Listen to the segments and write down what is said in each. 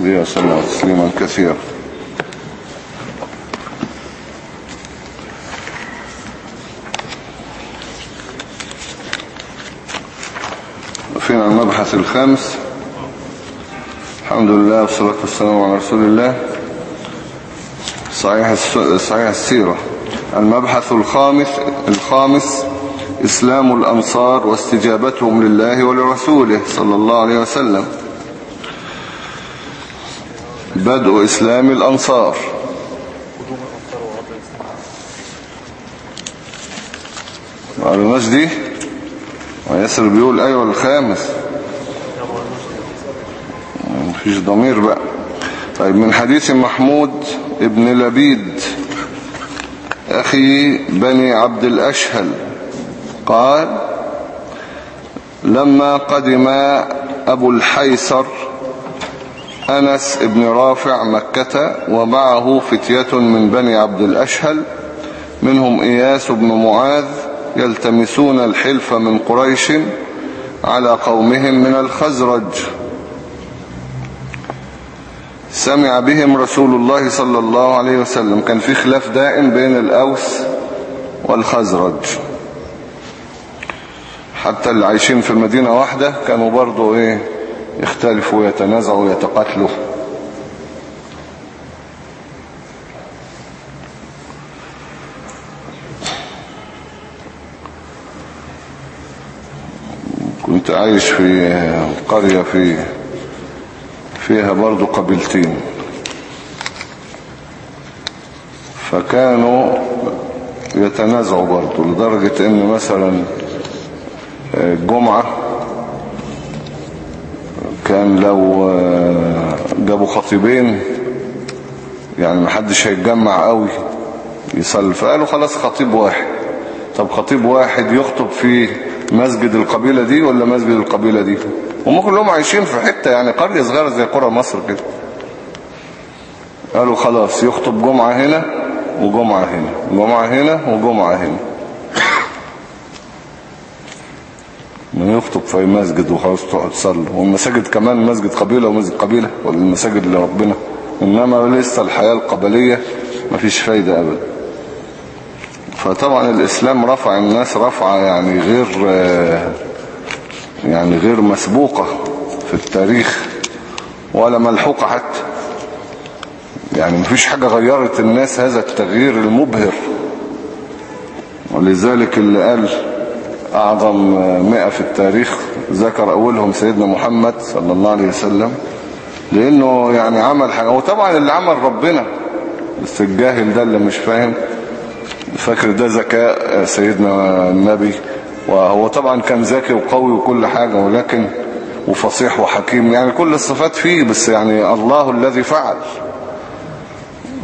عليه وسلم تسليما كثيرا فينا المبحث الخامس. الحمد لله والصلاة والسلام على رسول الله. صحيح, صحيح السيرة. المبحث الخامس الخامس إسلام الأنصار واستجابتهم لله ولرسوله صلى الله عليه وسلم. بدء إسلام الأنصار. معلوماش دي؟ وياسر بيقول أيوة الخامس. مفيش ضمير بقى. طيب من حديث محمود ابن لبيد أخي بني عبد الأشهل قال لما قدم أبو الحيسر أنس بن رافع مكة ومعه فتية من بني عبد الأشهل منهم إياس بن معاذ يلتمسون الحلف من قريش على قومهم من الخزرج. سمع بهم رسول الله صلى الله عليه وسلم. كان في خلاف دائم بين الأوس والخزرج. حتى اللي عايشين في المدينة واحدة كانوا برضو إيه يختلفوا ويتنازعوا ويتقاتلوا كنت عايش في قرية في فيها برضو قبيلتين. فكانوا يتنازعوا برضو لدرجة إن مثلا الجمعة كان لو جابوا خطيبين يعني محدش هيتجمع قوي يصلي فقالوا خلاص خطيب واحد. طب خطيب واحد يخطب في مسجد القبيلة دي ولا مسجد القبيلة دي؟ هم كلهم عايشين في حتة يعني قرية صغيرة زي قرى مصر كده. قالوا خلاص يخطب جمعة هنا وجمعة هنا جمعة هنا وجمعة هنا. من يخطب في مسجد وخلاص تقعد تصلي. والمساجد كمان مسجد قبيلة ومسجد قبيلة ولا المساجد لربنا إنما لسه الحياة القبلية مفيش فايدة أبدا. فطبعا الإسلام رفع الناس رفعة يعني غير يعني غير مسبوقة في التاريخ ولا ملحوقة حتى. يعني مفيش حاجة غيرت الناس هذا التغيير المبهر. ولذلك اللي قال أعظم مئة في التاريخ ذكر أولهم سيدنا محمد صلى الله عليه وسلم لأنه يعني عمل حاجة. وطبعا اللي عمل ربنا بس الجاهل ده اللي مش فاهم. فاكر ده ذكاء سيدنا النبي؟ وهو طبعا كان ذكي وقوي وكل حاجة ولكن وفصيح وحكيم. يعني كل الصفات فيه بس يعني الله الذي فعل.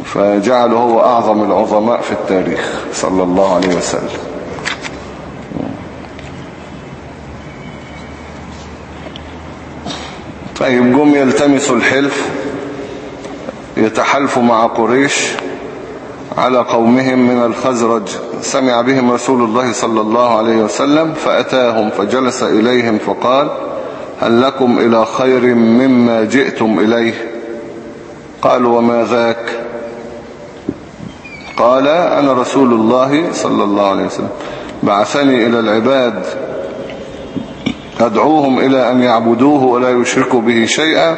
فجعله هو أعظم العظماء في التاريخ صلى الله عليه وسلم. طيب جم يلتمسوا الحلف يتحالفوا مع قريش على قومهم من الخزرج. سمع بهم رسول الله صلى الله عليه وسلم فأتاهم فجلس إليهم فقال هل لكم إلى خير مما جئتم إليه؟ قالوا وما ذاك؟ قال أنا رسول الله صلى الله عليه وسلم. بعثني إلى العباد أدعوهم إلى أن يعبدوه ولا يشركوا به شيئا.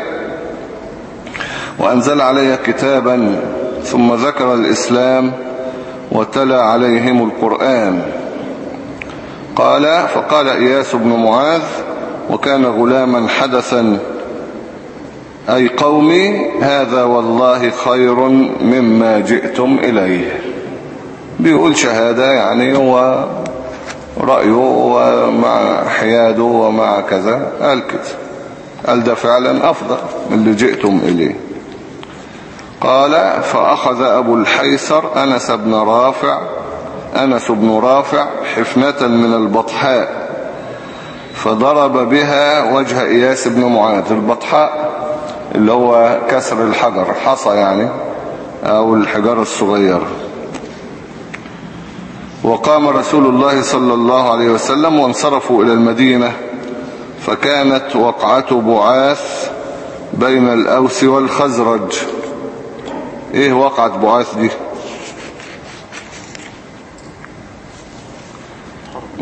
وأنزل علي كتابا ثم ذكر الإسلام وتلا عليهم القرآن. قال فقال إياس بن معاذ وكان غلاما حدثا أي قومي هذا والله خير مما جئتم إليه. بيقول شهادة يعني هو رأيه ومع حياده ومع كذا. قال كده قال ده فعلا أفضل من اللي جئتم إليه. قال فأخذ أبو الحيسر أنس بن رافع أنس بن رافع حفنة من البطحاء فضرب بها وجه إياس بن معاذ. البطحاء اللي هو كسر الحجر حصى يعني أو الحجار الصغير وقام رسول الله صلى الله عليه وسلم وانصرفوا إلى المدينة فكانت وقعة بعاث بين الأوس والخزرج. إيه وقعت بعاث دي؟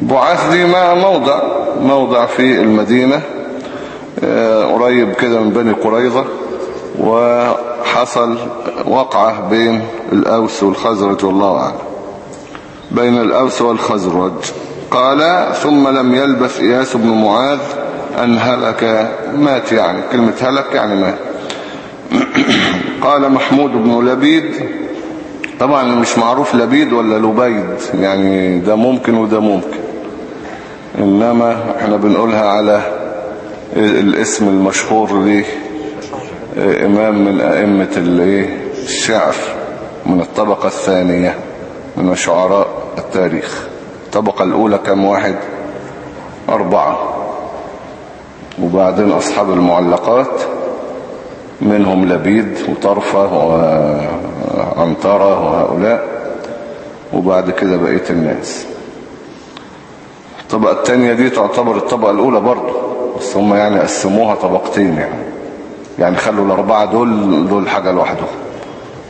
بعاث دي ما موضع موضع في المدينة آه، قريب كده من بني قريظة وحصل وقعة بين الأوس والخزرج والله أعلم. بين الأوس والخزرج. قال ثم لم يلبث إياس بن معاذ أن هلك. مات يعني كلمة هلك يعني مات. قال محمود بن لبيد. طبعا مش معروف لبيد ولا لبيد يعني ده ممكن وده ممكن. إنما إحنا بنقولها على الاسم المشهور ليه إمام من أئمة الشعر من الطبقة الثانية من شعراء التاريخ. الطبقة الأولى كم واحد؟ أربعة. وبعدين أصحاب المعلقات منهم لبيد وطرفة وعنطرة وهؤلاء وبعد كده بقية الناس. الطبقة التانية دي تعتبر الطبقة الأولى برضو بس هم يعني قسموها طبقتين يعني. يعني خلوا الأربعة دول دول حاجة لوحدهم.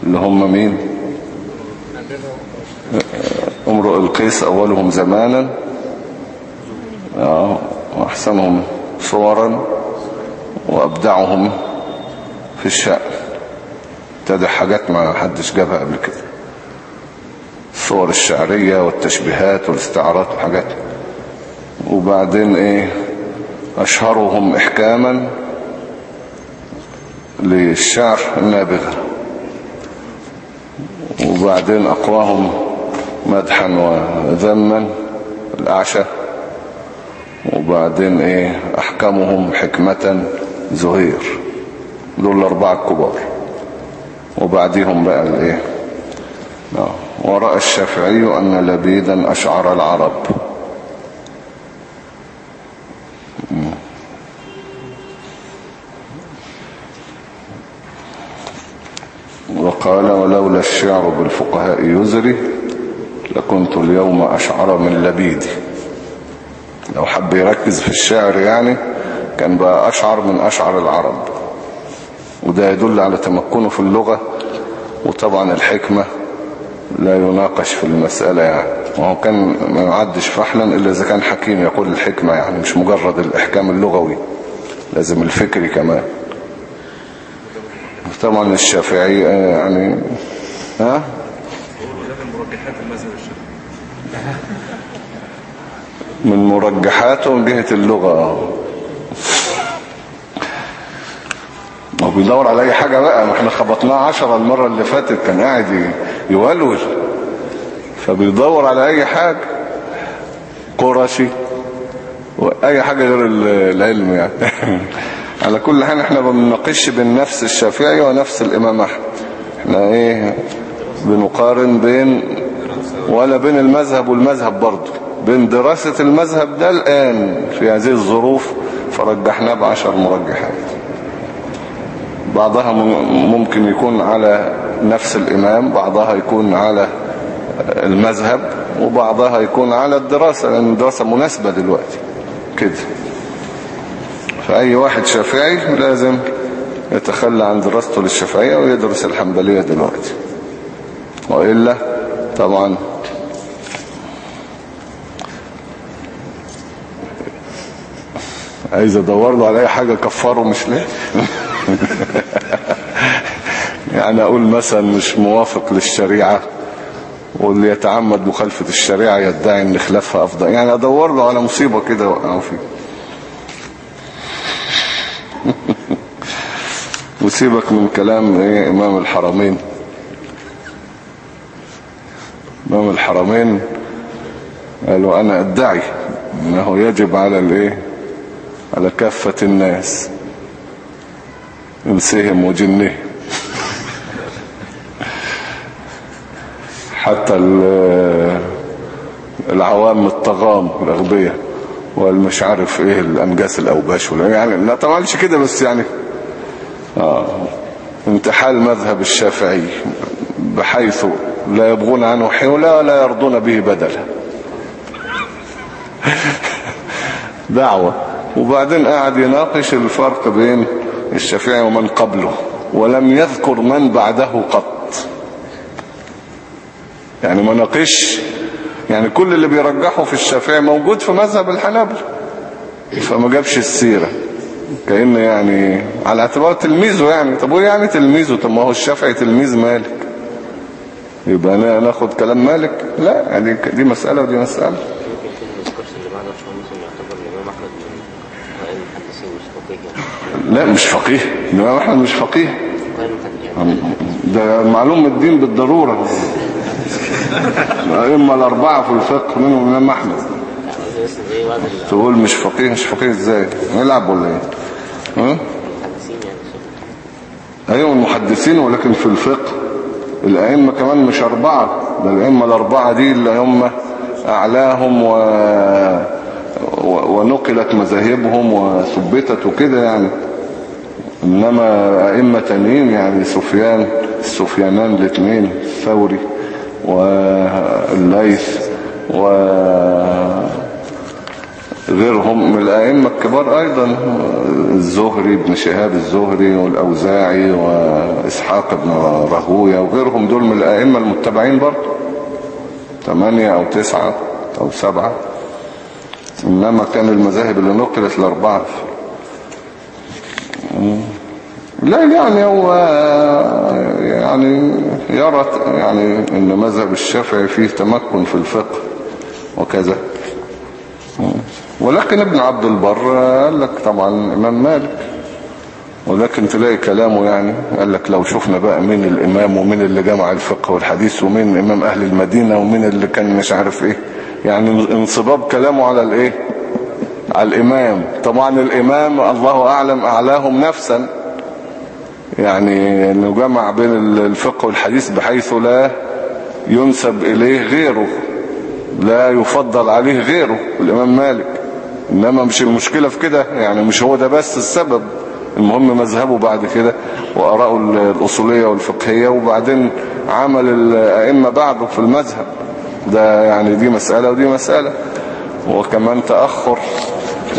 اللي هم مين؟ امرؤ القيس أولهم زمانا وأحسنهم صورا وأبدعهم في الشأن. ابتدى حاجات ما حدش جابها قبل كده. الصور الشعرية والتشبيهات والاستعارات وحاجات. وبعدين إيه؟ أشهرهم احكاما للشعر النابغة وبعدين أقواهم مدحا وذما الاعشى وبعدين إيه أحكمهم حكمة زهير. دول الأربعة الكبار. وبعديهم بقى الإيه ورأى الشافعي أن لبيدا أشعر العرب. وقال ولولا الشعر بالفقهاء يزري لكنت اليوم أشعر من لبيدي. لو حب يركز في الشعر يعني كان بقى أشعر من أشعر العرب. وده يدل على تمكنه في اللغة وطبعا الحكمة لا يناقش في المسألة يعني. وهو كان ما يعدش فحلا إلا إذا كان حكيم يقول الحكمة يعني مش مجرد الإحكام اللغوي لازم الفكري كمان. طبعا الشافعي يعني ها؟ من مرجحاته من جهة اللغة. ما بيدور على أي حاجة بقى. ما إحنا خبطناه عشرة المرة اللي فاتت كان قاعد يولول. فبيدور على أي حاجة. قرشي. وأي حاجة غير العلم يعني. على كل حال إحنا بنناقش بين نفس الشافعي ونفس الإمام أحمد. إحنا إيه بنقارن بين ولا بين المذهب والمذهب برضه بين دراسة المذهب ده الآن في هذه الظروف فرجحناه بعشر مرجحات. بعضها ممكن يكون على نفس الإمام بعضها يكون على المذهب وبعضها يكون على الدراسة لأن الدراسة مناسبة دلوقتي. كده. فأي واحد شافعي لازم يتخلى عن دراسته للشافعية ويدرس الحنبلية دلوقتي. وإلا طبعا. عايز أدور له على أي حاجة كفاره مش ليه؟ يعني أقول مثلا مش موافق للشريعة واللي يتعمد مخالفة الشريعة يدعي إن خلافها أفضل. يعني أدور له على مصيبة كده وقعوا فيه وسيبك من كلام إيه إمام الحرمين. امام الحرمين قالوا أنا أدعي إنه يجب على الإيه؟ على كافة الناس إنسهم وجنهم. حتى العوام الطغام الأغبياء والمش عارف إيه الأنجاس الأوباش يعني لا طبعا كده بس يعني. آه انتحال مذهب الشافعي. بحيث لا يبغون عنه حولا ولا يرضون به بدلا. دعوة. وبعدين قاعد يناقش الفرق بين الشافعي ومن قبله ولم يذكر من بعده قط. يعني ما ناقش يعني كل اللي بيرجحه في الشافعي موجود في مذهب الحنابل فما جابش السيرة. كأن يعني على اعتبار تلميذه يعني. طب هو يعني تلميذه؟ طب ما هو الشافعي تلميذ مالك. يبقى ناخد كلام مالك. لا يعني دي مسألة ودي مسألة. لا مش فقيه. الإمام أحمد مش فقيه. ده معلوم الدين بالضرورة. إما الأربعة في الفقه منهم الإمام أحمد. تقول مش فقيه مش فقيه إزاي؟ نلعب ولا إيه؟ ها؟ أيوه المحدثين ولكن في الفقه. الأئمة كمان مش أربعة ده الأئمة الأربعة دي اللي هم أعلاهم و... و... ونقلت مذاهبهم وثبتت وكده يعني. إنما أئمة تانيين يعني سفيان السفيانان الاثنين الثوري والليث و غيرهم من الأئمة الكبار أيضا الزهري بن شهاب الزهري والأوزاعي وإسحاق بن رهوية وغيرهم دول من الأئمة المتبعين برضه ثمانية أو تسعة أو سبعة. إنما كان المذاهب اللي نقلت الأربعة لا يعني هو يعني يرى يعني إن مذهب الشافعي فيه تمكن في الفقه وكذا. ولكن ابن عبد البر قال لك طبعا الإمام مالك ولكن تلاقي كلامه يعني قال لك لو شفنا بقى مين الإمام ومين اللي جمع الفقه والحديث ومين إمام أهل المدينة ومين اللي كان مش عارف إيه. يعني انصباب كلامه على الإيه؟ على الإمام. طبعا الإمام الله أعلم أعلاهم نفسا. يعني أنه جمع بين الفقه والحديث بحيث لا ينسب إليه غيره لا يفضل عليه غيره. الإمام مالك إنما مش المشكلة في كده يعني مش هو ده بس السبب. المهم مذهبه بعد كده وأراءه الأصولية والفقهية وبعدين عمل الأئمة بعده في المذهب. ده يعني دي مسألة ودي مسألة. وكمان تأخر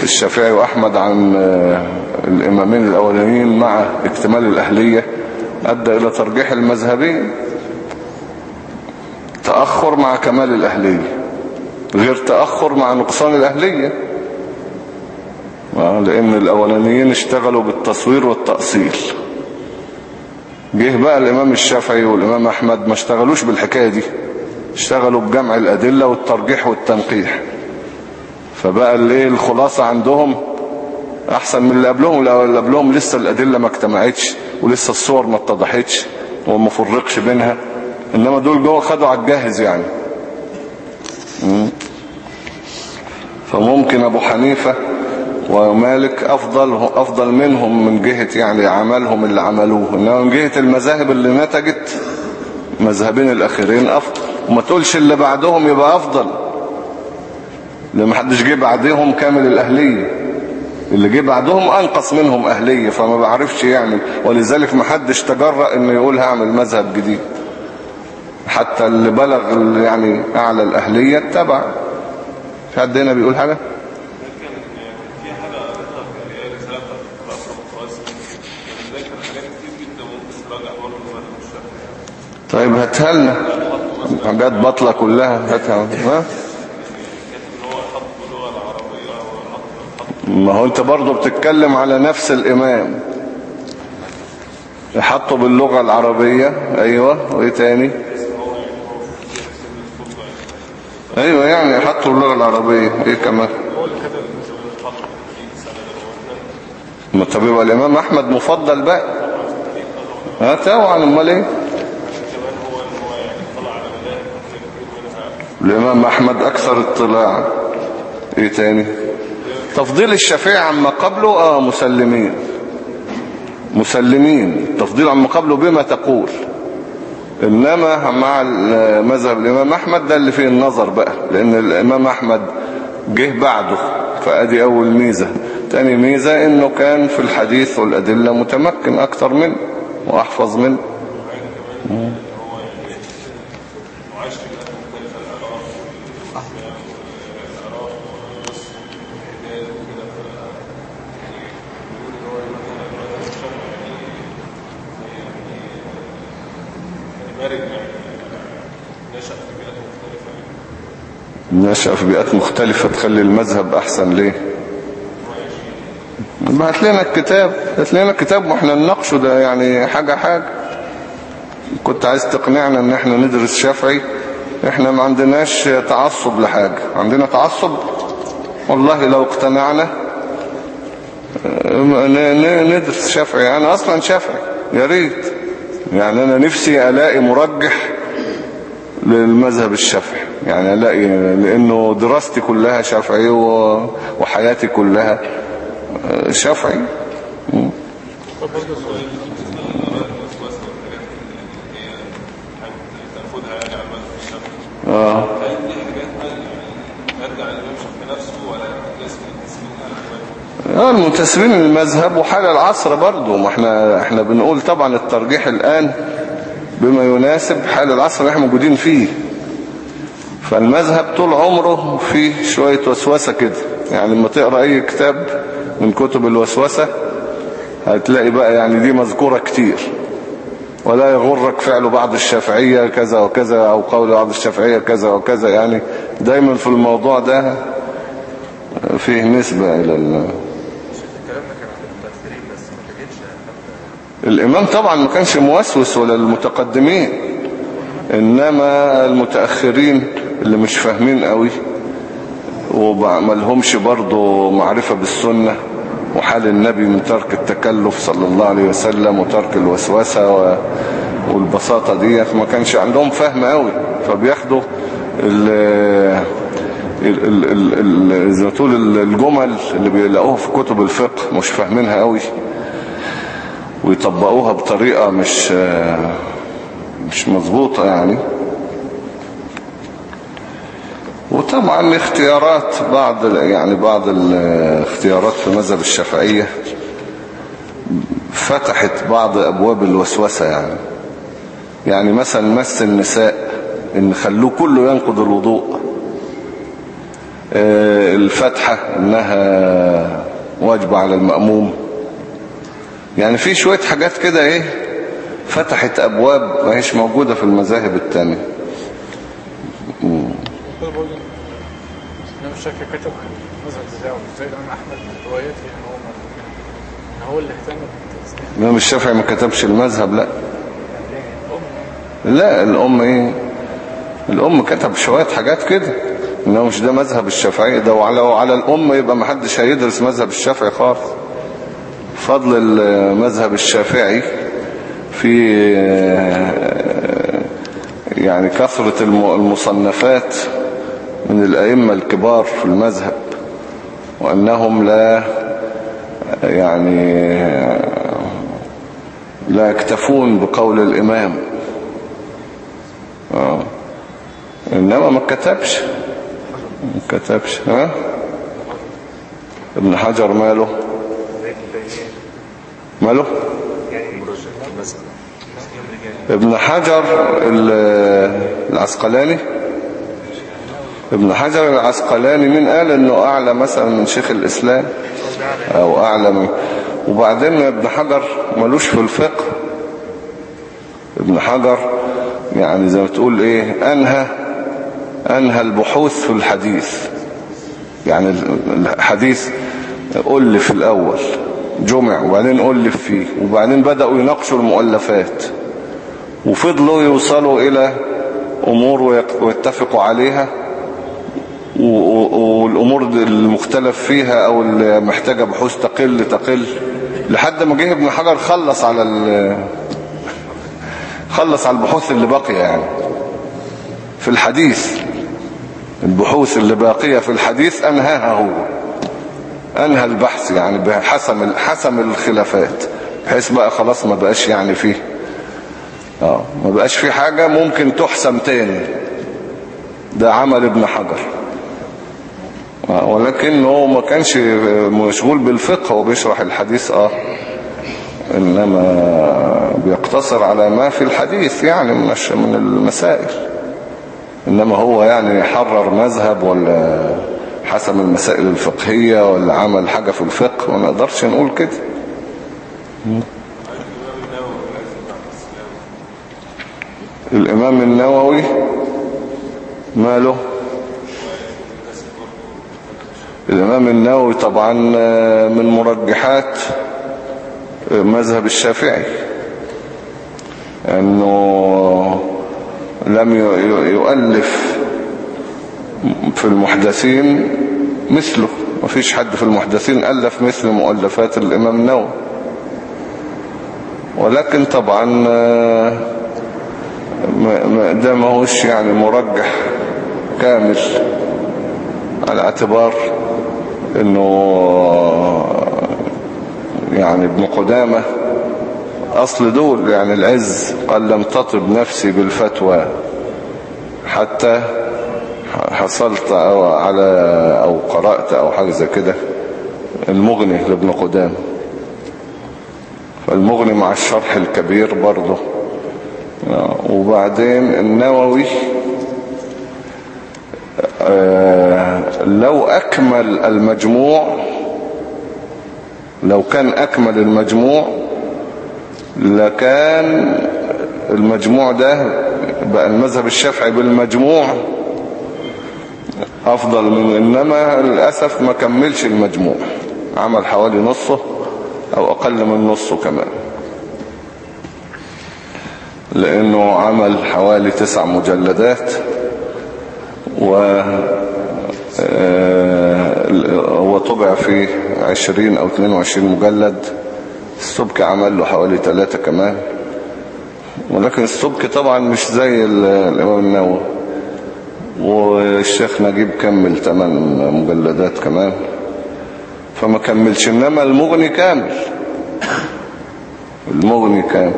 الشافعي وأحمد عن الإمامين الأولانيين مع اكتمال الأهلية أدى إلى ترجيح المذهبين. تأخر مع كمال الأهلية غير تأخر مع نقصان الأهلية. لأن الأولانيين اشتغلوا بالتصوير والتأصيل. جه بقى الإمام الشافعي والإمام أحمد ما اشتغلوش بالحكاية دي اشتغلوا بجمع الأدلة والترجيح والتنقيح. فبقى الايه الخلاصة عندهم أحسن من اللي قبلهم اللي قبلهم لسه الأدلة ما اجتمعتش ولسه الصور ما اتضحتش وما فرقش بينها إنما دول جوه خدوا على الجاهز يعني. فممكن أبو حنيفة ومالك أفضل, أفضل منهم من جهة يعني عملهم اللي عملوه. إنما من جهة المذاهب اللي نتجت مذهبين الأخيرين أفضل. وما تقولش اللي بعدهم يبقى أفضل. لما حدش جه بعدهم كامل الأهلية. اللي جه بعدهم أنقص منهم أهلية. فما بعرفش يعمل ولذلك ما حدش تجرأ إنه يقول هعمل مذهب جديد. حتى اللي بلغ يعني أعلى الأهلية اتبع. في حد هنا بيقول حاجة؟ طيب هاتها لنا حاجات بطلة كلها. هاتها. ها؟ ما هو انت برضو بتتكلم على نفس الإمام. حطه باللغة العربية. أيوه. وإيه تاني؟ أيوه يعني حطه باللغة العربية. إيه كمان؟ ما طب يبقى الإمام أحمد مفضل بقى. ها طبعا أمال إيه؟ الإمام أحمد أكثر اطلاعا إيه تاني؟ تفضيل الشافعي عما قبله آه مسلمين. مسلمين. تفضيل عما قبله بما تقول. إنما مع مذهب الإمام أحمد ده اللي فيه النظر بقى. لأن الإمام أحمد جه بعده فأدي أول ميزة. تاني ميزة إنه كان في الحديث والأدلة متمكن أكتر منه وأحفظ منه. نشأ في بيئات مختلفة تخلي المذهب أحسن ليه؟ ما هات لنا الكتاب هات لنا الكتاب وإحنا نناقشه ده يعني حاجة حاجة. كنت عايز تقنعنا إن إحنا ندرس شافعي إحنا ما عندناش تعصب لحاجة. عندنا تعصب؟ والله لو اقتنعنا ندرس شافعي. أنا أصلا شافعي يا ريت. يعني أنا نفسي ألاقي مرجح للمذهب الشافعي. يعني الاقي لأنه دراستي كلها شافعي وحياتي كلها شافعي. آه. آه المنتسبين للمذهب وحال العصر برضو. ما إحنا إحنا بنقول طبعا الترجيح الآن بما يناسب حال العصر اللي إحنا موجودين فيه. فالمذهب طول عمره فيه شوية وسوسة كده. يعني لما تقرأ أي كتاب من كتب الوسوسة هتلاقي بقى يعني دي مذكورة كتير. ولا يغرك فعل بعض الشافعية كذا وكذا أو قول بعض الشافعية كذا وكذا. يعني دايما في الموضوع ده فيه نسبة إلى ال... الإمام طبعا ما كانش موسوس ولا المتقدمين إنما المتأخرين. اللي مش فاهمين قوي وما لهمش برضه معرفة بالسنة وحال النبي من ترك التكلف صلى الله عليه وسلم وترك الوسوسة والبساطة دي ما كانش عندهم فهم قوي. فبياخدوا زي ما تقول الجمل اللي بيلاقوها في كتب الفقه مش فاهمينها قوي ويطبقوها بطريقة مش مش مظبوطة يعني. وطبعا اختيارات بعض يعني بعض الاختيارات في مذهب الشافعية فتحت بعض أبواب الوسوسة يعني. يعني مثلا مس النساء إن خلوه كله ينقض الوضوء. الفتحة إنها واجبة على المأموم. يعني في شوية حاجات كده إيه فتحت أبواب ما هيش موجودة في المذاهب التانية. الشافعي كتب مذهب بتاعه. زي الامام احمد من رواياته ان هو هو اللي اهتم الامام الشافعي ما كتبش المذهب لا. لا الأم إيه؟ الأم كتب شوية حاجات كده. انه مش ده مذهب الشافعي. ده وعلى وعلى الأم يبقى ما حدش هيدرس مذهب الشافعي خالص. فضل المذهب الشافعي في يعني كثرة المصنفات. من الأئمة الكبار في المذهب وأنهم لا يعني لا يكتفون بقول الإمام. آه. إنما ما كتبش. ما كتبش ها؟ ابن حجر ماله؟ ماله؟ ابن حجر العسقلاني؟ ابن حجر العسقلاني من قال إنه أعلى مثلا من شيخ الإسلام أو أعلى من وبعدين ابن حجر ملوش في الفقه. ابن حجر يعني زي ما تقول إيه انهى أنهى البحوث في الحديث. يعني الحديث ألف الأول جمع وبعدين ألف فيه وبعدين بدأوا يناقشوا المؤلفات. وفضلوا يوصلوا إلى أمور ويتفقوا عليها. والأمور المختلف فيها أو اللي محتاجة بحوث تقل تقل. لحد ما جه ابن حجر خلص على خلص على البحوث اللي باقية يعني. في الحديث. البحوث اللي باقية في الحديث أنهاها هو. أنهى البحث يعني بحسم حسم الخلافات. بحيث بقى خلاص ما بقاش يعني فيه. آه. ما بقاش فيه حاجة ممكن تحسم تاني. ده عمل ابن حجر. ولكن هو ما كانش مشغول بالفقه وبيشرح الحديث. آه. إنما بيقتصر على ما في الحديث يعني من المسائل. إنما هو يعني حرر مذهب ولا حسم المسائل الفقهية ولا عمل حاجة في الفقه. ما نقدرش نقول كده. الإمام النووي ماله؟ الإمام النووي طبعا من مرجحات مذهب الشافعي أنه لم يؤلف في المحدثين مثله. ما فيش حد في المحدثين ألف مثل مؤلفات الإمام النووي. ولكن طبعا ده ما هوش يعني مرجح كامل. على اعتبار انه يعني ابن قدامة اصل دول يعني العز قال لم تطب نفسي بالفتوى حتى حصلت أو على أو قرأت أو حاجة زي كده المغني لابن قدامة. فالمغني مع الشرح الكبير برضه. وبعدين النووي لو أكمل المجموع لو كان أكمل المجموع لكان المجموع ده بقى المذهب الشافعي بالمجموع أفضل من إنما للأسف ما كملش المجموع عمل حوالي نصه أو أقل من نصه كمان. لأنه عمل حوالي تسع مجلدات و طبع في عشرين أو اتنين وعشرين مجلد السبك عمل له حوالي ثلاثة كمان. ولكن السبك طبعا مش زي الإمام النووي. والشيخ نجيب كمل ثمان مجلدات كمان. فما كملش إنما المغني كامل. المغني كامل.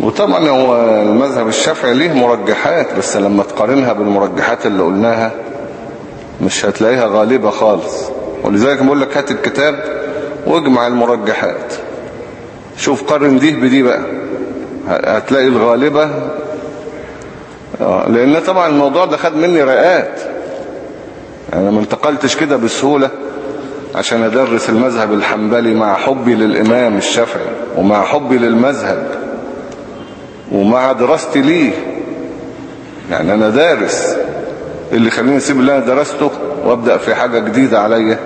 وطبعا هو المذهب الشافعي ليه مرجحات بس لما تقارنها بالمرجحات اللي قلناها مش هتلاقيها غالبة خالص. ولذلك بقول لك هات الكتاب واجمع المرجحات. شوف قارن دي بدي بقى. هتلاقي الغالبة. لأن طبعا الموضوع ده خد مني رئات أنا ما انتقلتش كده بسهولة عشان أدرس المذهب الحنبلي مع حبي للإمام الشافعي ومع حبي للمذهب ومع دراستي ليه. يعني أنا دارس. اللي خليني أسيب اللي أنا درسته وأبدأ في حاجة جديدة عليا.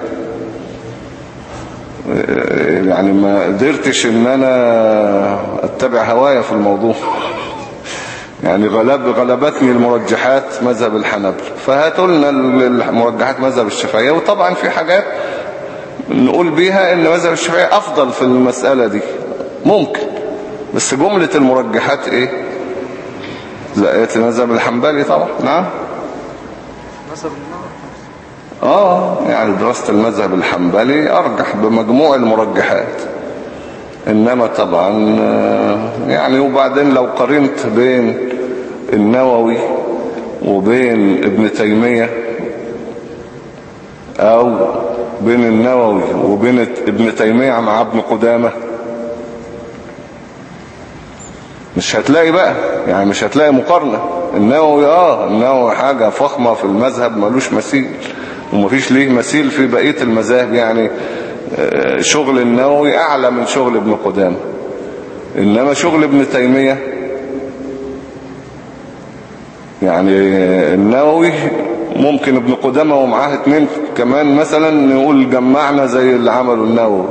يعني ما قدرتش إن أنا أتبع هوايا في الموضوع. يعني غلب غلبتني المرجحات مذهب الحنبل فهاتوا لنا المرجحات مذهب الشافعية. وطبعا في حاجات نقول بيها إن مذهب الشافعية أفضل في المسألة دي. ممكن. بس جملة المرجحات إيه؟ زائية المذهب الحنبلي طبعا. نعم. آه يعني دراسة المذهب الحنبلي أرجح بمجموع المرجحات. إنما طبعا يعني وبعدين لو قارنت بين النووي وبين ابن تيمية أو بين النووي وبين ابن تيمية مع ابن قدامة مش هتلاقي بقى يعني مش هتلاقي مقارنة. النووي آه النووي حاجة فخمة في المذهب ملوش مثيل ومفيش ليه مثيل في بقية المذاهب. يعني شغل النووي أعلى من شغل ابن قدامة. إنما شغل ابن تيمية يعني النووي ممكن ابن قدامة ومعاه اتنين كمان مثلا نقول جمعنا زي اللي عمله النووي.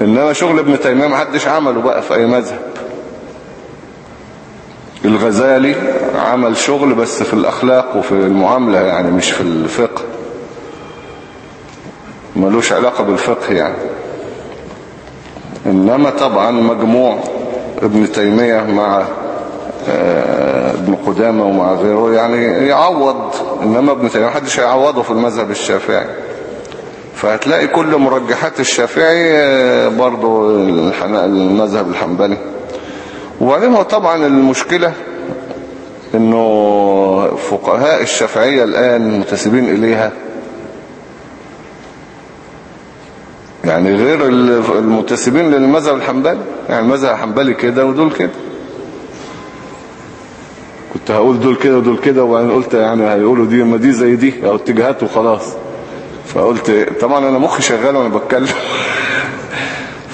إنما شغل ابن تيمية محدش عمله بقى في أي مذهب. الغزالي عمل شغل بس في الأخلاق وفي المعاملة يعني مش في الفقه. ملوش علاقة بالفقه يعني. إنما طبعا مجموع ابن تيمية مع ابن قدامة ومع غيره يعني يعوض. إنما ابن تيمية محدش هيعوضه في المذهب الشافعي. فهتلاقي كل مرجحات الشافعي برضو المذهب الحنبلي. وبعدين هو طبعا المشكلة إنه فقهاء الشافعية الآن متسبين إليها. يعني غير المتسبين للمذهب الحنبلي يعني المذهب الحنبلي كده ودول كده. كنت هقول دول كده ودول كده وبعدين قلت يعني هيقولوا دي ما دي زي دي أو اتجاهات وخلاص. فقلت طبعا أنا مخي شغال وأنا بتكلم.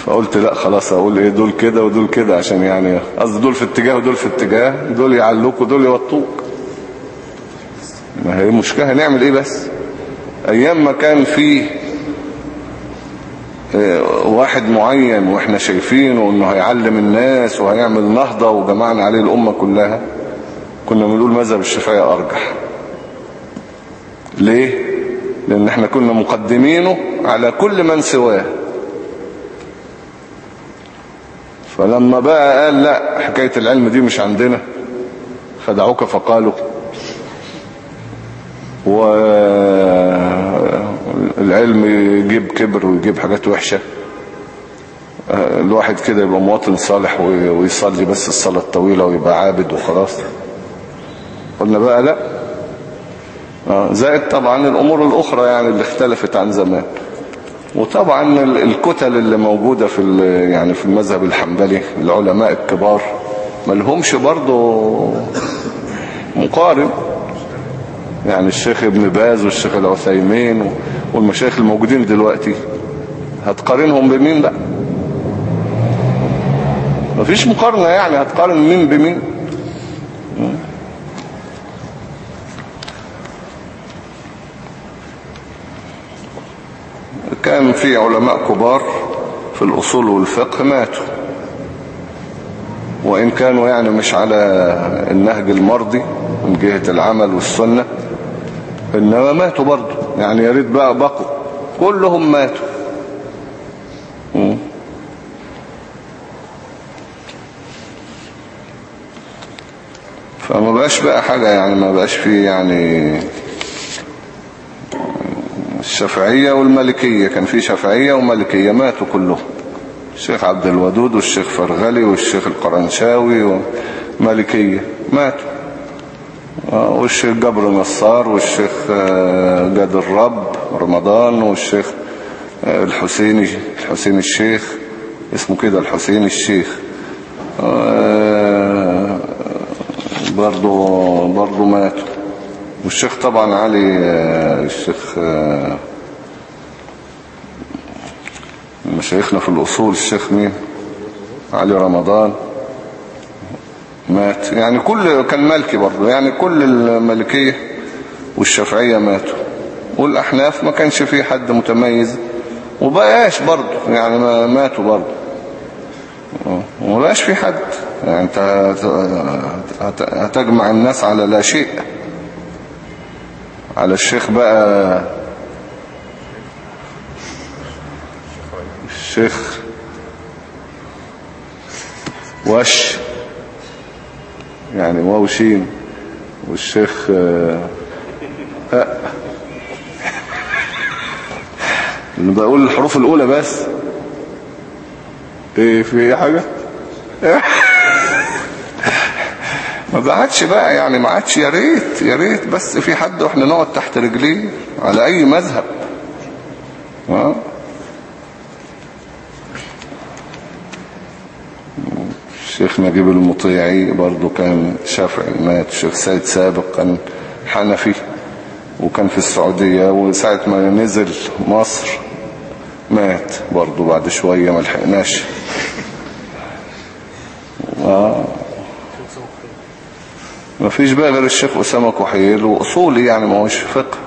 فقلت لا خلاص أقول إيه دول كده ودول كده عشان يعني قصدي دول في اتجاه ودول في اتجاه دول يعلوك ودول يوطوك. ما هي مشكلة هنعمل إيه بس؟ أيام ما كان في آه، واحد معين وإحنا شايفينه إنه هيعلم الناس وهيعمل نهضة وجمعنا عليه الأمة كلها كنا بنقول مذهب الشافعية أرجح. ليه؟ لأن إحنا كنا مقدمينه على كل من سواه. فلما بقى قال لا حكاية العلم دي مش عندنا. خدعوك فقالوا. والعلم يجيب كبر ويجيب حاجات وحشة. الواحد كده يبقى مواطن صالح وي- ويصلي بس الصلاة الطويلة ويبقى عابد وخلاص. قلنا بقى لا. آه، زائد طبعا الأمور الأخرى يعني اللي اختلفت عن زمان. وطبعا ال- الكتل اللي موجودة في يعني في المذهب الحنبلي العلماء الكبار ملهمش برضو مقارن. يعني الشيخ ابن باز والشيخ العثيمين والمشايخ الموجودين دلوقتي هتقارنهم بمين بقى؟ مفيش مقارنة يعني هتقارن مين بمين؟ كان في علماء كبار في الأصول والفقه ماتوا. وإن كانوا يعني مش على النهج المرضي من جهة العمل والسنة إنما ماتوا برضو يعني يا ريت بقى بقوا. كلهم ماتوا. فما بقاش بقى حاجة يعني ما بقاش فيه يعني الشافعية والمالكية. كان في شافعية ومالكية ماتوا كلهم. الشيخ عبد الودود والشيخ فرغلي والشيخ القرنشاوي ومالكية ماتوا. آه، والشيخ جبر نصار والشيخ آه، جاد الرب رمضان والشيخ آه، الحسيني الحسين الشيخ. اسمه كده الحسين الشيخ. برضو برضو ماتوا. والشيخ طبعا علي آه، مشايخنا في الأصول الشيخ مين؟ علي رمضان. مات. يعني كل كان مالكي برضه. يعني كل الملكية والشافعية ماتوا. والأحناف ما كانش فيه حد متميز. وبقاش برضه؟ يعني ما ماتوا برضه. وما بقاش في حد. يعني أنت هت- هت- هتجمع الناس على لا شيء. على الشيخ بقى. الشيخ وش يعني واو شين. والشيخ آه، أ أنا بقول الحروف الأولى بس. إيه في إيه. حاجة ما بعدش بقى يعني ما عادش يا ريت يا ريت بس في حد وإحنا نقعد تحت رجليه على أي مذهب. الشيخ نجيب المطيعي برضو كان شافعي مات الشيخ سيد سابق كان حنفي وكان في السعودية وساعة ما نزل مصر مات برضو بعد شوية ما لحقناش. ما فيش بقى غير الشيخ أسامة كحيل وأصولي يعني ما هوش فقه.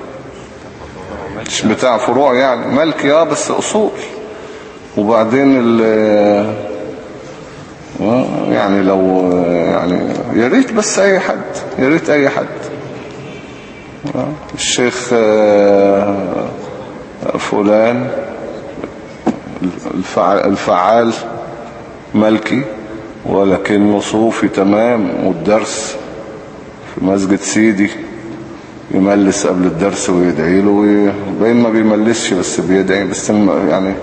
مش بتاع فروع يعني. ملكي آه بس أصول. وبعدين ال آه، يعني لو يعني يا ريت بس أي حد يا ريت أي حد. آه، الشيخ آه، فلان الفع- الفعال ملكي ولكنه صوفي تمام والدرس في مسجد سيدي يملس قبل الدرس ويدعي له باين ما بيملسش بس بيدعي بس يعني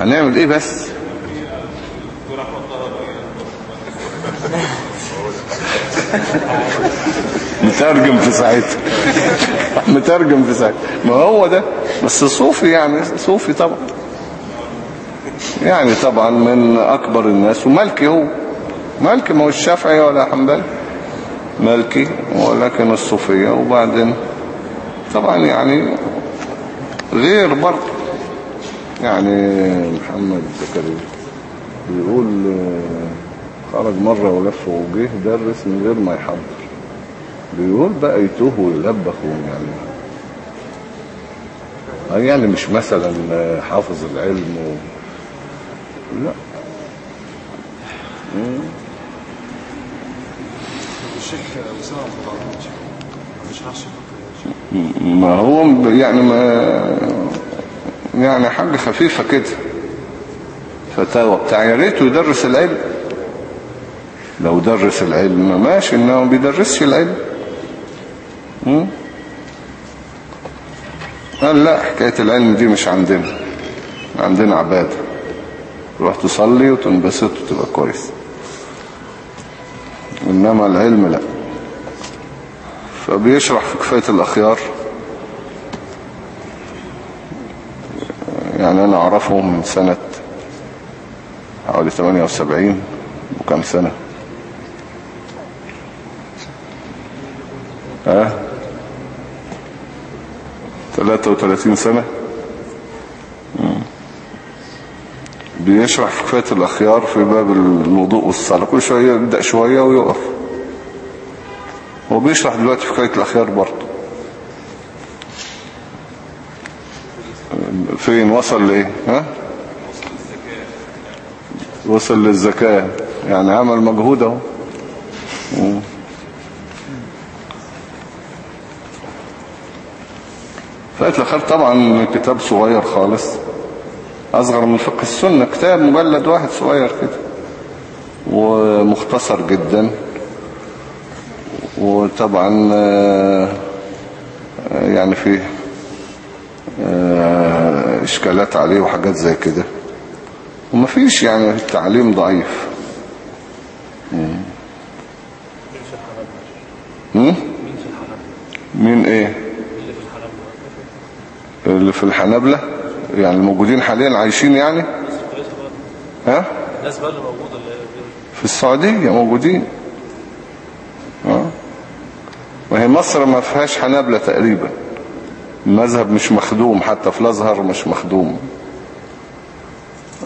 هنعمل إيه بس؟ مترجم في ساعتها مترجم في ساعتها ما هو ده بس صوفي يعني صوفي طبعا. يعني طبعا من أكبر الناس ومالكي هو. مالكي ما هو الشافعي ولا حنبلي. مالكي ولكن الصوفية وبعدين طبعا يعني غير برضه. يعني محمد زكريا بيقول آه، خرج مرة ولف وجه درس من غير ما يحضر. بيقول بقى يتوه ويلبخ يعني. يعني مش مثلا آه، حافظ العلم و... لا. مش ما هو يعني ما يعني حاجة خفيفة كده. فتاوى بتاع يا ريته يدرس العلم. لو درس العلم ماشي إنه ما بيدرسش العلم؟ قال لا حكاية العلم دي مش عندنا. عندنا عبادة. تروح تصلي وتنبسط وتبقى كويس. إنما العلم لا. فبيشرح في كفاية الأخيار. يعني أنا أعرفه من سنة حوالي 78 وكم سنة؟ ها؟ 33 سنة. بيشرح كفاية الأخيار في باب الوضوء والصلاة. كل شوية يبدأ شوية ويقف. هو بيشرح دلوقتي في كفاية الأخيار برضه. فين؟ وصل لإيه؟ ها؟ وصل للزكاة. يعني عمل مجهود أهو. مم. فقالت الأخير طبعا كتاب صغير خالص. أصغر من فقه السنة كتاب مجلد واحد صغير كده. ومختصر جدا. وطبعا آه، يعني فيه آه، إشكالات عليه وحاجات زي كده. ومفيش يعني التعليم ضعيف. مم؟ مين إيه اللي في الحنابلة. يعني الموجودين حاليا عايشين يعني؟ ها؟ الناس بقى اللي موجودة اللي في السعودية موجودين. ها؟ وهي مصر ما فيهاش حنابلة تقريبا. المذهب مش مخدوم حتى في الأزهر مش مخدوم.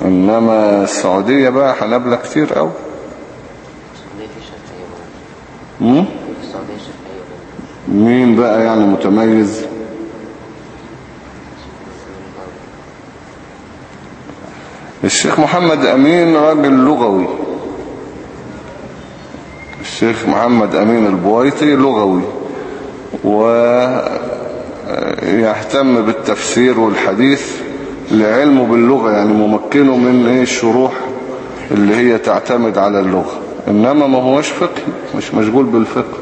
إنما السعودية بقى حنابلة كتير قوي السعودية في شافعية برضه مم؟ في السعودية شافعية برضه مين بقى يعني متميز؟ الشيخ محمد أمين راجل لغوي. الشيخ محمد أمين البويطي لغوي. ويهتم بالتفسير والحديث لعلمه باللغة يعني ممكنه من إيه الشروح اللي هي تعتمد على اللغة. إنما ما هوش فقه مش مشغول بالفقه.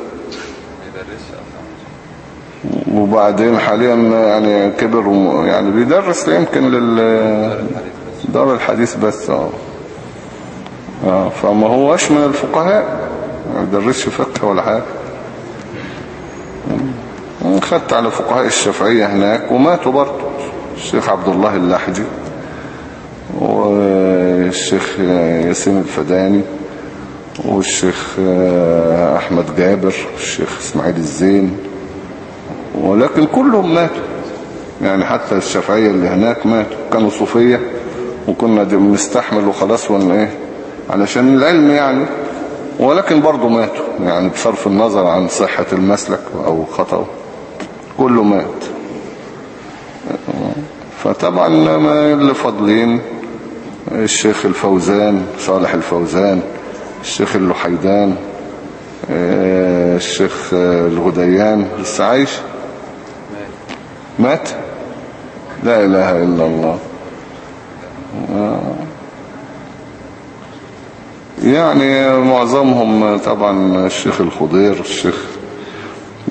وبعدين حاليا يعني كبر يعني بيدرس يمكن لل دار الحديث بس آه. آه، فما هوش من الفقهاء. ما بيدرسش فقه ولا حاجة. خدت على فقهاء الشافعية هناك وماتوا برضه. الشيخ عبد الله اللحجي والشيخ ياسين الفداني والشيخ أحمد جابر والشيخ إسماعيل الزين. ولكن كلهم ماتوا. يعني حتى الشافعية اللي هناك ماتوا. كانوا صوفية. وكنا بنستحمل وخلاص إيه علشان العلم يعني. ولكن برضو ماتوا يعني بصرف النظر عن صحة المسلك أو خطأه كله مات. فطبعا اللي فاضلين الشيخ الفوزان صالح الفوزان الشيخ اللحيدان آه، الشيخ الغديان لسه عايش؟ مات. لا إله إلا الله. يعني معظمهم طبعا الشيخ الخضير الشيخ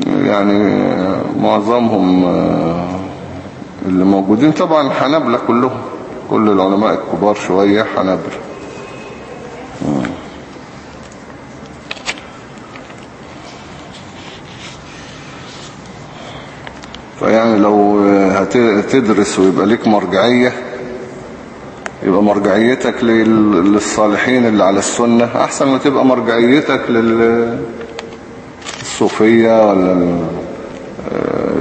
يعني معظمهم آه، اللي موجودين طبعا حنبلة كلهم كل العلماء الكبار شوية حنبلة فيعني لو هتدرس ويبقى ليك مرجعية يبقى مرجعيتك لل- للصالحين اللي على السنة أحسن ما تبقى مرجعيتك للصوفية ولا ال-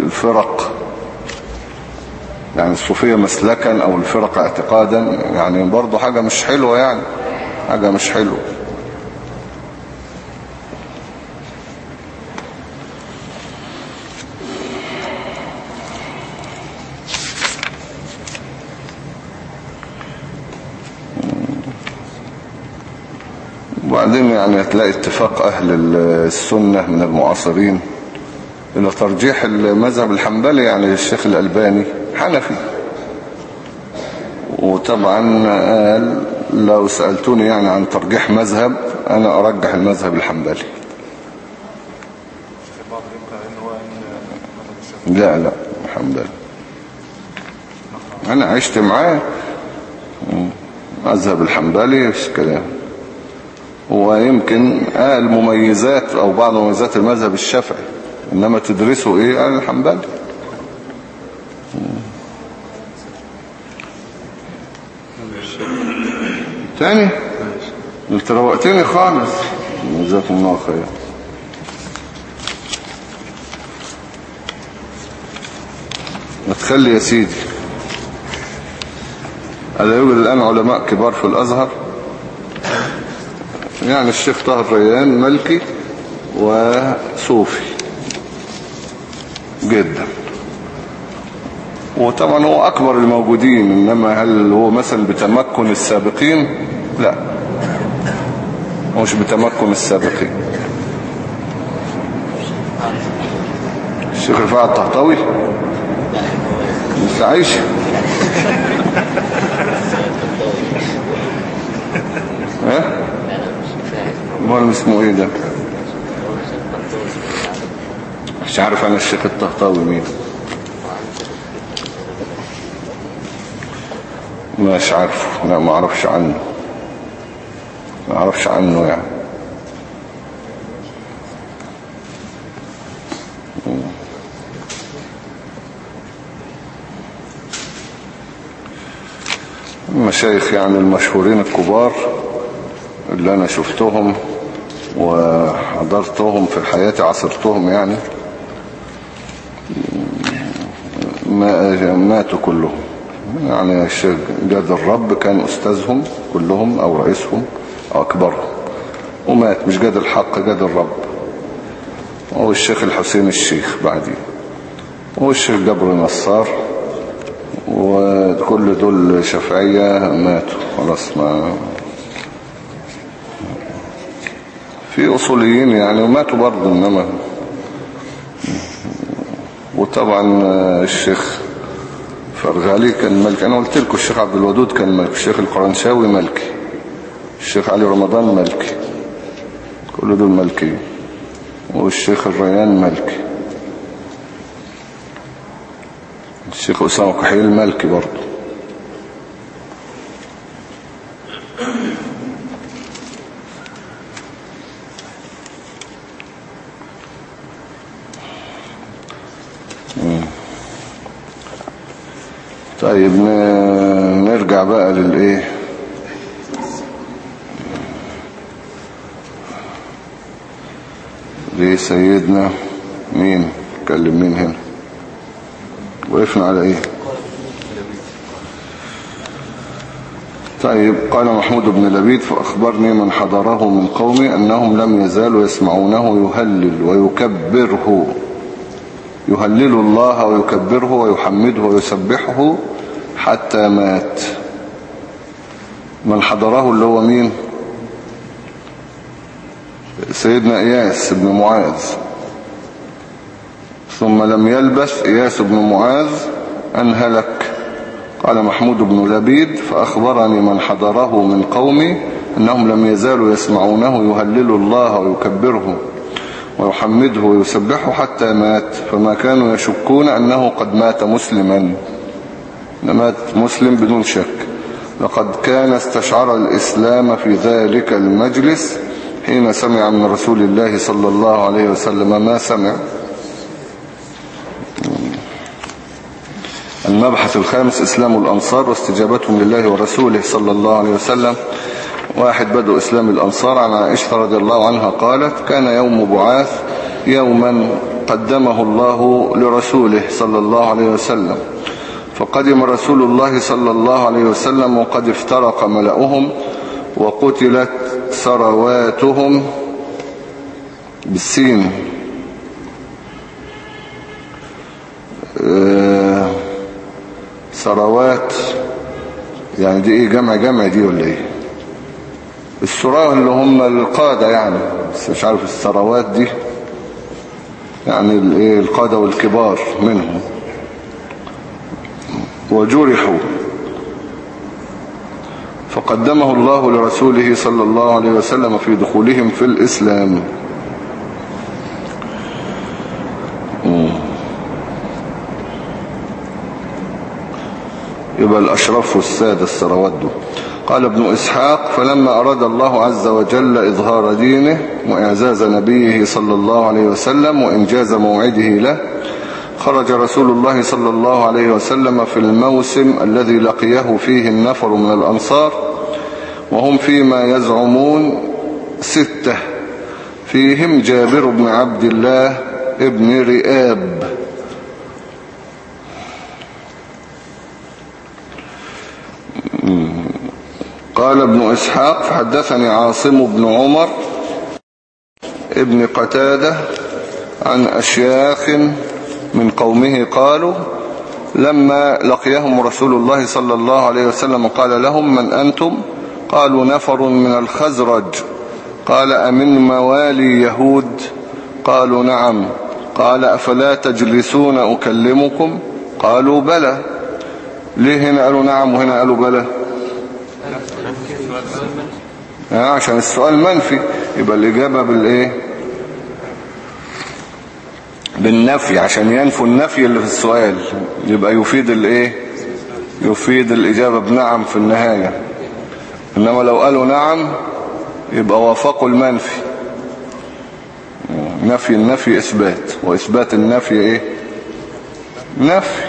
الفرق. يعني الصوفية مسلكا أو الفرق اعتقادا يعني برضو حاجة مش حلوة يعني حاجة مش حلوة وبعدين يعني هتلاقي اتفاق أهل السنة من المعاصرين إلى ترجيح المذهب الحنبلي يعني الشيخ الألباني حنفي. وطبعا قال لو سألتوني يعني عن ترجيح مذهب أنا أرجح المذهب الحنبلي. لا لا الحنبلي أنا عشت معاه. مذهب الحنبلي مش كلام ويمكن قال مميزات أو بعض مميزات المذهب الشافعي. إنما تدرسوا إيه؟ قال الحنبلي. تاني؟ انت روقتني خالص. جزاكم الله خير ما تخلي يا سيدي. ألا يوجد الآن علماء كبار في الأزهر؟ يعني الشيخ طاهر ريان ملكي وصوفي. جدا. وطبعا هو أكبر الموجودين إنما هل هو مثلا بتمكن السابقين؟ لا. مش بتمكن السابقين. الشيخ رفاعة الطهطاوي لسه عايش ها أنا مش امال اسمه إيه ده؟ مش عارف أنا الشيخ الطهطاوي مين. مش عارف. لا ما أعرفش عنه. ما أعرفش عنه يعني. المشايخ يعني المشهورين الكبار اللي أنا شفتهم وحضرتهم في حياتي عصرتهم يعني. ما- ماتوا كلهم. يعني الشيخ جاد الرب كان أستاذهم كلهم أو رئيسهم أو أكبرهم. ومات. مش جاد الحق جاد الرب. هو الشيخ الحسين الشيخ بعدين. هو الشيخ جبر نصار وكل دول شافعية ماتوا. خلاص ما في أصوليين يعني وماتوا برضه إنما. وطبعا الشيخ فرغالي كان ملك. أنا قلت لكم الشيخ عبد الودود كان ملك الشيخ القرنشاوي ملكي الشيخ علي رمضان ملكي كل دول ملكي والشيخ الريان ملكي الشيخ أسامة كحيل ملكي برضه طيب نرجع بقى للإيه؟ لسيدنا مين؟ كلم مين هنا؟ وقفنا على إيه؟ طيب قال محمود بن لبيد فأخبرني من حضره من قومي أنهم لم يزالوا يسمعونه يهلل ويكبره. يهلل الله ويكبره ويحمده ويسبحه حتى مات. من حضره اللي هو مين؟ سيدنا إياس بن معاذ. ثم لم يلبث إياس بن معاذ أن هلك. قال محمود بن لبيد فأخبرني من حضره من قومي أنهم لم يزالوا يسمعونه يهلل الله ويكبره ويحمده ويسبحه حتى مات. فما كانوا يشكون أنه قد مات مسلما. مات مسلم بدون شك. لقد كان استشعر الإسلام في ذلك المجلس حين سمع من رسول الله صلى الله عليه وسلم ما سمع. المبحث الخامس إسلام الأنصار واستجابتهم لله ورسوله صلى الله عليه وسلم. واحد بدء إسلام الأنصار. عن عائشة رضي الله عنها قالت كان يوم بعاث يوما قدمه الله لرسوله صلى الله عليه وسلم. فقدم رسول الله صلى الله عليه وسلم وقد افترق ملأهم وقتلت ثرواتهم بالسين. آه، ثروات يعني دي إيه جمع جمع دي ولا إيه؟ الثراء اللي هم القادة يعني بس مش عارف الثروات دي يعني الايه القادة والكبار منهم. وجرحوا. فقدمه الله لرسوله صلى الله عليه وسلم في دخولهم في الإسلام. يبقى الأشرف والسادة الثروات دول. قال ابن إسحاق فلما أراد الله عز وجل إظهار دينه وإعزاز نبيه صلى الله عليه وسلم وإنجاز موعده له خرج رسول الله صلى الله عليه وسلم في الموسم الذي لقيه فيه النفر من الأنصار وهم فيما يزعمون ستة. فيهم جابر بن عبد الله ابن رئاب. قال ابن إسحاق فحدثني عاصم بن عمر ابن قتادة عن أشياخ من قومه قالوا لما لقيهم رسول الله صلى الله عليه وسلم قال لهم من أنتم؟ قالوا نفر من الخزرج. قال أمن موالي يهود؟ قالوا نعم. قال أفلا تجلسون أكلمكم؟ قالوا بلى. ليه هنا قالوا نعم وهنا قالوا بلى؟ آه عشان السؤال منفي. يبقى الإجابة بالإيه؟ بالنفي عشان ينفوا النفي اللي في السؤال. يبقى يفيد الإيه؟ يفيد الإجابة بنعم في النهاية. إنما لو قالوا نعم يبقى وافقوا المنفي. نفي النفي إثبات. وإثبات النفي إيه؟ نفي.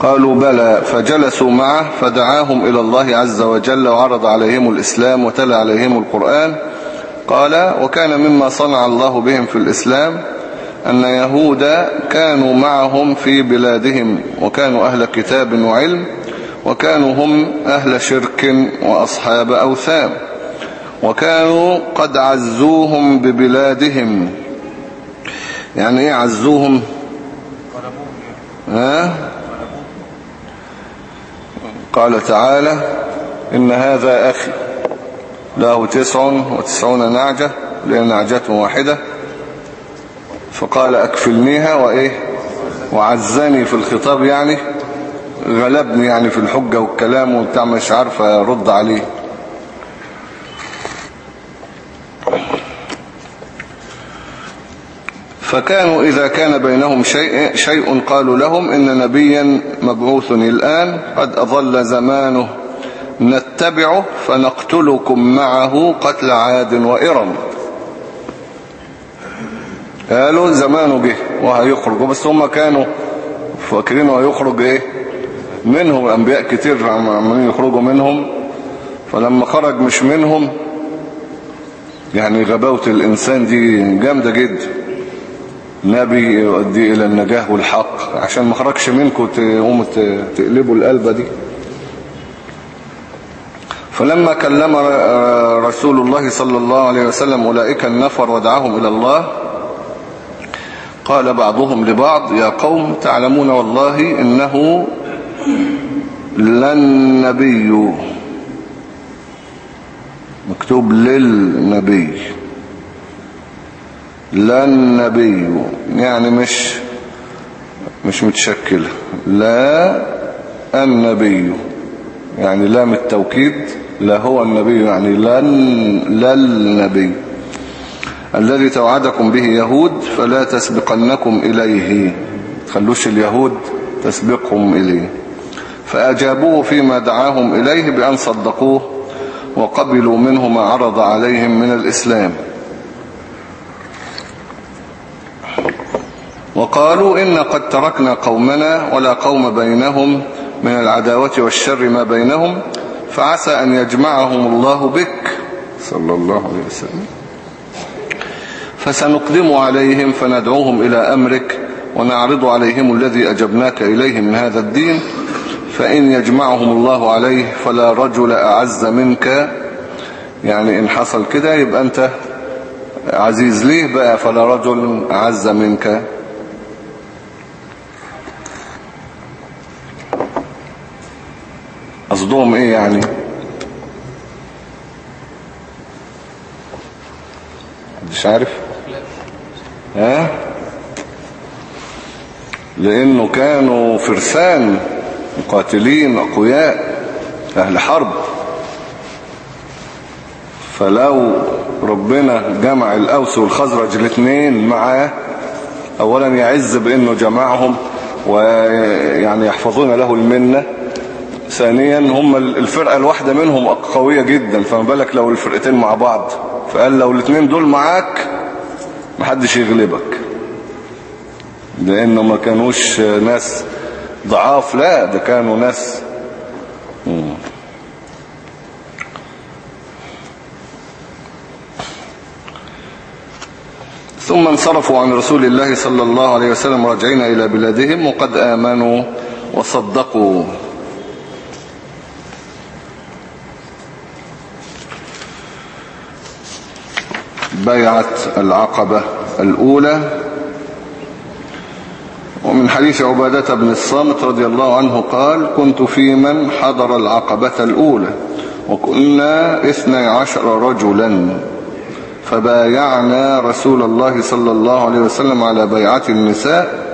قالوا بلى فجلسوا معه فدعاهم إلى الله عز وجل وعرض عليهم الإسلام وتلا عليهم القرآن. قال وكان مما صنع الله بهم في الإسلام أن يهود كانوا معهم في بلادهم وكانوا أهل كتاب وعلم وكانوا هم أهل شرك وأصحاب أوثام وكانوا قد عزوهم ببلادهم. يعني إيه عزوهم؟ ها؟ قال تعالى إن هذا أخي له تسع وتسعون نعجة لأن نعجة واحدة فقال أكفلنيها وإيه وعزني في الخطاب يعني غلبني يعني في الحجة والكلام وبتاع مش عارفة رد عليه فكانوا إذا كان بينهم شيء, شيء قالوا لهم إن نبيا مبعوث الآن قد أظل زمانه. نتبعه فنقتلكم معه قتل عاد وإرم. قالوا زمانه جه وهيخرجوا بس هم كانوا فاكرين هيخرج إيه؟ منهم أنبياء كتير عمالين يخرجوا منهم. فلما خرج مش منهم يعني غباوة الإنسان دي جامدة جدا. نبي يؤدي إلى النجاة والحق. عشان ما خرجش منكم تقوموا تقلبوا القلبة دي. فلما كلم رسول الله صلى الله عليه وسلم أولئك النفر ودعاهم إلى الله قال بعضهم لبعض يا قوم تعلمون والله إنه لن نبي. مكتوب للنبي. لن نبي يعني مش مش متشكلة لا النبي يعني لام التوكيد لا هو النبي يعني لن للنبي الذي توعدكم به يهود فلا تسبقنكم إليه. تخلوش اليهود تسبقهم إليه. فأجابوه فيما دعاهم إليه بأن صدقوه وقبلوا منه ما عرض عليهم من الإسلام. وقالوا إن قد تركنا قومنا ولا قوم بينهم من العداوة والشر ما بينهم فعسى أن يجمعهم الله بك. صلى الله عليه وسلم. فسنقدم عليهم فندعوهم إلى أمرك ونعرض عليهم الذي أجبناك إليه من هذا الدين فإن يجمعهم الله عليه فلا رجل أعز منك. يعني إن حصل كده يبقى أنت عزيز ليه بقى؟ فلا رجل أعز منك قصدهم إيه يعني. مش عارف. ها؟ لأنه كانوا فرسان مقاتلين أقوياء أهل حرب. فلو ربنا جمع الأوس والخزرج الاثنين معاه اولا يعز بأنه جمعهم ويعني يحفظون له المنة. ثانيا هم الفرقة الواحدة منهم قوية جدا فما بالك لو الفرقتين مع بعض؟ فقال لو الاثنين دول معاك محدش يغلبك. لأنه ما كانوش ناس ضعاف لا ده كانوا ناس. ثم انصرفوا عن رسول الله صلى الله عليه وسلم راجعين إلى بلادهم وقد آمنوا وصدقوا. بيعة العقبة الأولى. ومن حديث عبادة بن الصامت رضي الله عنه قال كنت في من حضر العقبة الأولى وكنا اثني عشر رجلا فبايعنا رسول الله صلى الله عليه وسلم على بيعة النساء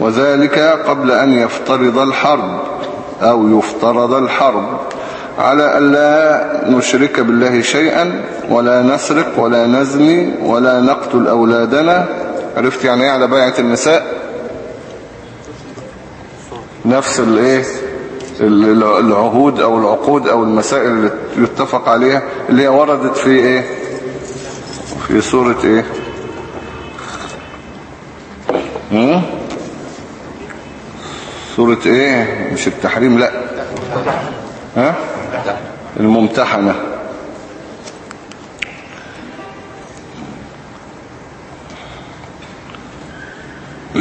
وذلك قبل أن يفترض الحرب أو يفترض الحرب. على ألا نشرك بالله شيئا ولا نسرق ولا نزني ولا نقتل أولادنا. عرفت يعني إيه على بيعة النساء؟ نفس الايه العهود أو العقود أو المسائل اللي يتفق عليها اللي هي وردت في إيه؟ في سورة إيه؟ هم؟ سورة إيه؟ مش التحريم لا. ها؟ الممتحنة.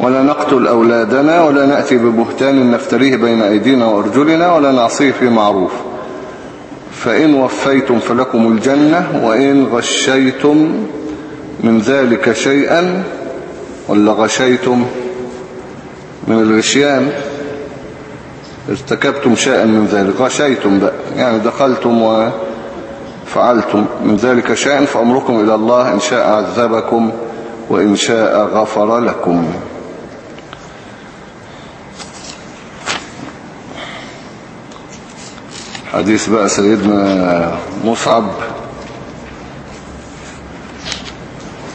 ولا نقتل أولادنا ولا نأتي ببهتان نفتريه بين أيدينا وأرجلنا ولا نعصيه في معروف. فإن وفيتم فلكم الجنة وإن غشيتم من ذلك شيئا ولا غشيتم من الغشيان. ارتكبتم شيئا من ذلك غشيتم بقى يعني دخلتم وفعلتم من ذلك شيئا فأمركم إلى الله إن شاء عذبكم وإن شاء غفر لكم. حديث بقى سيدنا مصعب.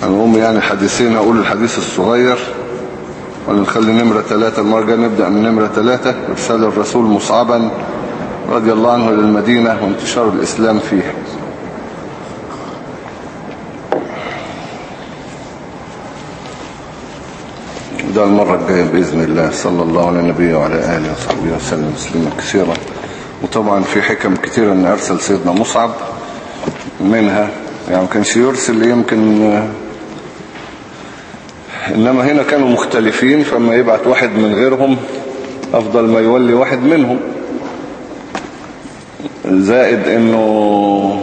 هنقوم يعني حديثين أقول الحديث الصغير. ولا نخلي نمرة ثلاثة المرة الجاية نبدأ من نمرة ثلاثة إرسال الرسول مصعبا رضي الله عنه للمدينة وانتشار الإسلام فيها. ده المرة الجاية بإذن الله صلى الله على النبي وعلى آله وصحبه وسلم تسليما كثيرا. وطبعا في حكم كثيرة إن أرسل سيدنا مصعب منها يعني ما كانش يرسل يمكن إنما هنا كانوا مختلفين فما يبعت واحد من غيرهم أفضل ما يولي واحد منهم. زائد إنه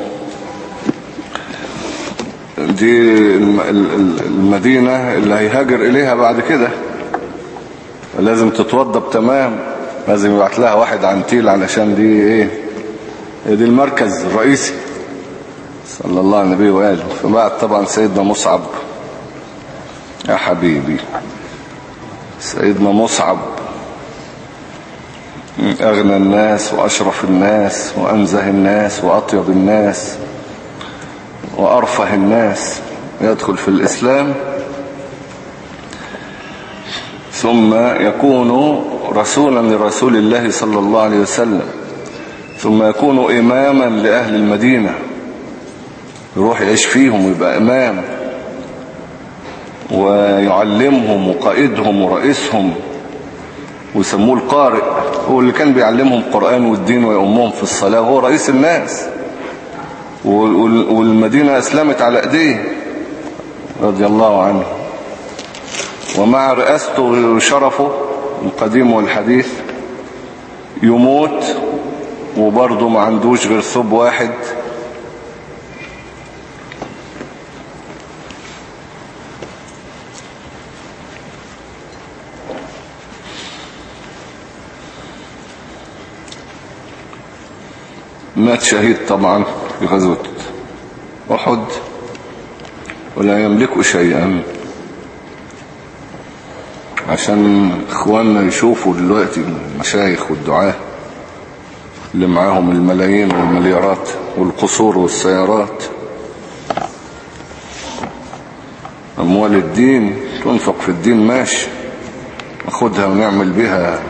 دي المدينة اللي هيهاجر إليها بعد كده. لازم تتوضب تمام لازم يبعت لها واحد عنتيل علشان دي إيه دي المركز الرئيسي. صلى الله عليه وآله. فبعت طبعا سيدنا مصعب يا حبيبي. سيدنا مصعب أغنى الناس وأشرف الناس وأنزه الناس وأطيب الناس وأرفه الناس يدخل في الإسلام. ثم يكون رسولا لرسول الله صلى الله عليه وسلم. ثم يكون إماما لأهل المدينة. يروح يعيش فيهم ويبقى إمام. ويعلمهم وقائدهم ورئيسهم ويسموه القارئ. هو اللي كان بيعلمهم القرآن والدين ويأمهم في الصلاة وهو رئيس الناس. وال- وال- والمدينة أسلمت على أيديه رضي الله عنه. ومع رئاسته وشرفه القديم والحديث يموت وبرضه ما عندوش غير ثوب واحد. مات شهيد طبعا في غزوة أحد ولا يملك شيئا. عشان إخواننا يشوفوا دلوقتي المشايخ والدعاة اللي معاهم الملايين والمليارات والقصور والسيارات. أموال الدين تنفق في الدين ماشي ناخدها ونعمل بها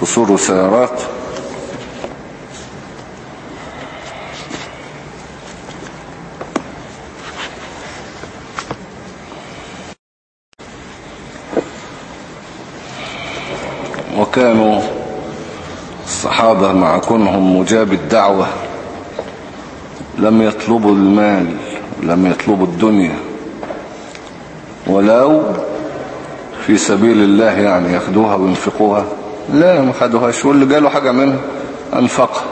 قصور وسيارات وكانوا الصحابة مع كونهم مجاب الدعوة. لم يطلبوا المال لم يطلبوا الدنيا. ولو في سبيل الله يعني ياخدوها وينفقوها. لا ما خدوهاش. واللي جاله حاجة منها أنفقها.